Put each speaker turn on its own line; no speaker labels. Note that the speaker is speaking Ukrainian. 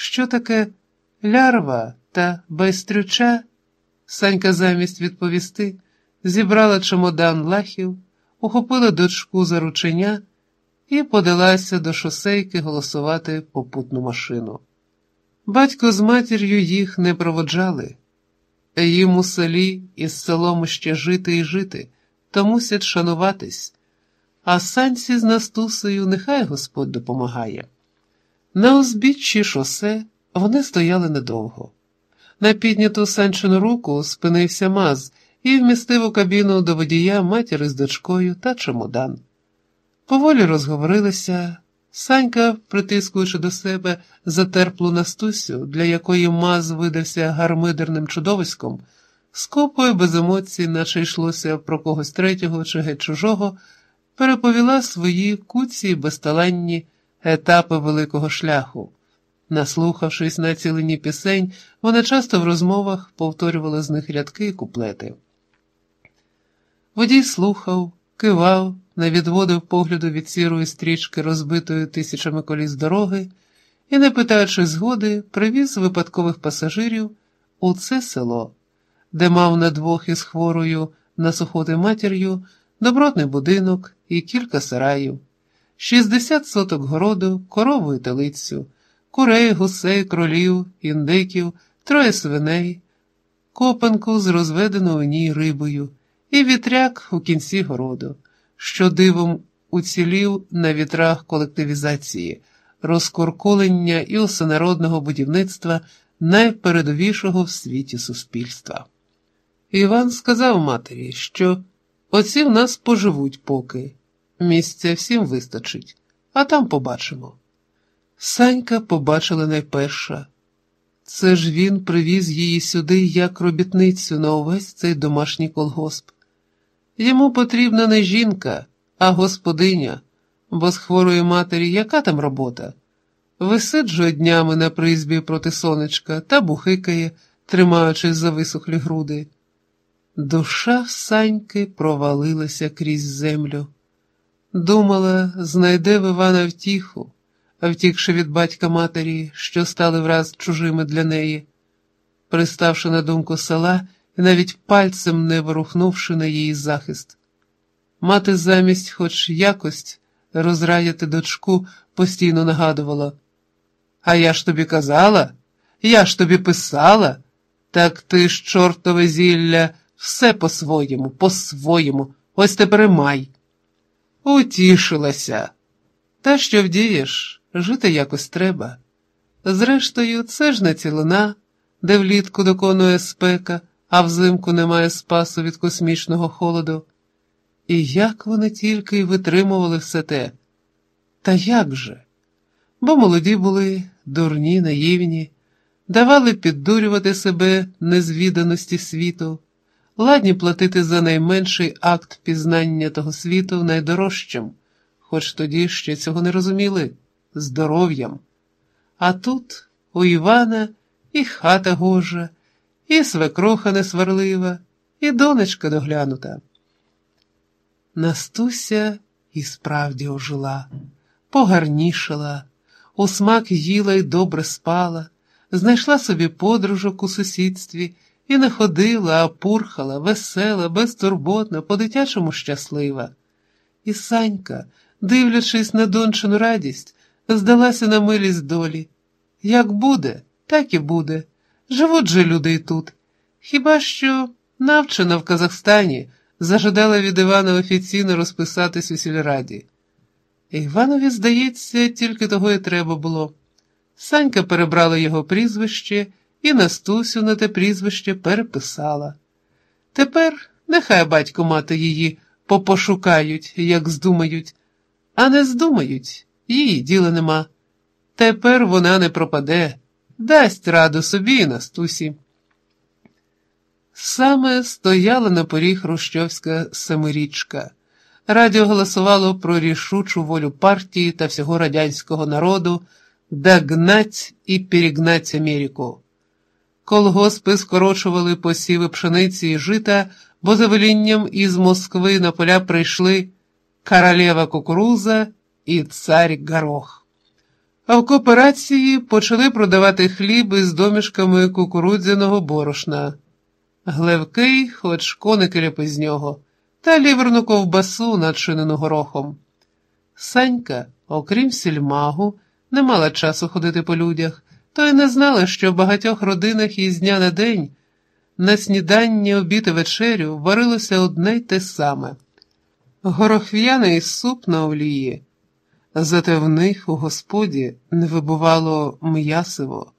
що таке лярва та байстрюча? Санька замість відповісти зібрала чемодан лахів, ухопила дочку за рученя і подалася до шосейки голосувати попутну машину. Батько з матір'ю їх не проводжали. Їм у селі із селом ще жити і жити, то мусять шануватись, а санці з Настусею нехай Господь допомагає. На узбіччі шосе вони стояли недовго. На підняту санчину руку спинився маз і вмістив у кабіну до водія матір з дочкою та чемодан. Поволі розговорилися. Санька, притискуючи до себе затерплу Настусю, для якої маз видався гармидерним чудовиськом, скопою без емоцій, наче йшлося про когось третього чи геть чужого, переповіла свої куці безталанні етапи великого шляху. Наслухавшись на цілені пісень, вона часто в розмовах повторювала з них рядки і куплети. Водій слухав, кивав, не відводив погляду від сірої стрічки, розбитої тисячами коліс дороги, і, не питаючи згоди, привіз випадкових пасажирів у це село, де мав на двох із хворою на сухоти матір'ю добротний будинок і кілька сараїв, 60 соток городу, корову і телицю, курей, гусей, кролів, індиків, троє свиней, копанку з розведеною у ній рибою і вітряк у кінці городу, що дивом уцілів на вітрах колективізації, розкорколення і усенародного будівництва найпередовішого в світі суспільства. Іван сказав матері, що оці в нас поживуть поки, місця всім вистачить, а там побачимо. Санька побачила найперша. Це ж він привіз її сюди як робітницю на увесь цей домашній колгосп. Йому потрібна не жінка, а господиня, бо з хворої матері яка там робота? Висиджує днями на призбі проти сонечка та бухикає, тримаючись за висохлі груди. Душа Саньки провалилася крізь землю. Думала, знайде в Івана втіху, втікши від батька матері, що стали враз чужими для неї. Приставши на думку села і навіть пальцем не ворухнувши на її захист. Мати замість хоч якось розрадяти дочку, постійно нагадувала. А я ж тобі казала, я ж тобі писала, так ти ж, чортове зілля, все по-своєму, по-своєму, ось тепер і май. Утішилася. Та що вдієш, жити якось треба. Зрештою, це ж не цілина, де влітку доконує спека, а взимку немає спасу від космічного холоду. І як вони тільки й витримували все те? Та як же? Бо молоді були, дурні, наївні, давали піддурювати себе незвіданості світу, ладні платити за найменший акт пізнання того світу найдорожчим, хоч тоді ще цього не розуміли здоров'ям. А тут у Івана і хата гожа, і свекруха несварлива, і донечка доглянута. Настуся і справді ожила, погарнішала, у смак їла й добре спала, знайшла собі подружок у сусідстві і не ходила, а пурхала, весела, безтурботна, по-дитячому щаслива. І Санька, дивлячись на дончину радість, здалася на милість долі. Як буде, так і буде. Живуть же люди і тут. Хіба що навчена в Казахстані зажадала від Івана офіційно розписатись у сільраді. Іванові, здається, тільки того і треба було. Санька перебрала його прізвище і Настусю на те прізвище переписала. Тепер нехай батько мати її попошукають, як здумають, а не здумають, її діла нема. Тепер вона не пропаде, дасть раду собі і Настусі. Саме стояла на поріг Хрущовська семирічка. Радіо голосувало про рішучу волю партії та всього радянського народу догнать і перегнать Америку. Колгоспи скорочували посіви пшениці і жита, бо за велінням із Москви на поля прийшли королева кукуруза і цар горох. А в кооперації почали продавати хліб із домішками кукурудзяного борошна. Глевкий, хоч коники ляпи з нього, та ліверну ковбасу, начинену горохом. Санька, окрім сільмагу, не мала часу ходити по людях, то й не знала, що в багатьох родинах із дня на день на снідання, обід і вечерю варилося одне й те саме горохв'яний суп на олії. Зате в них у господі не вибувало м'ясиво.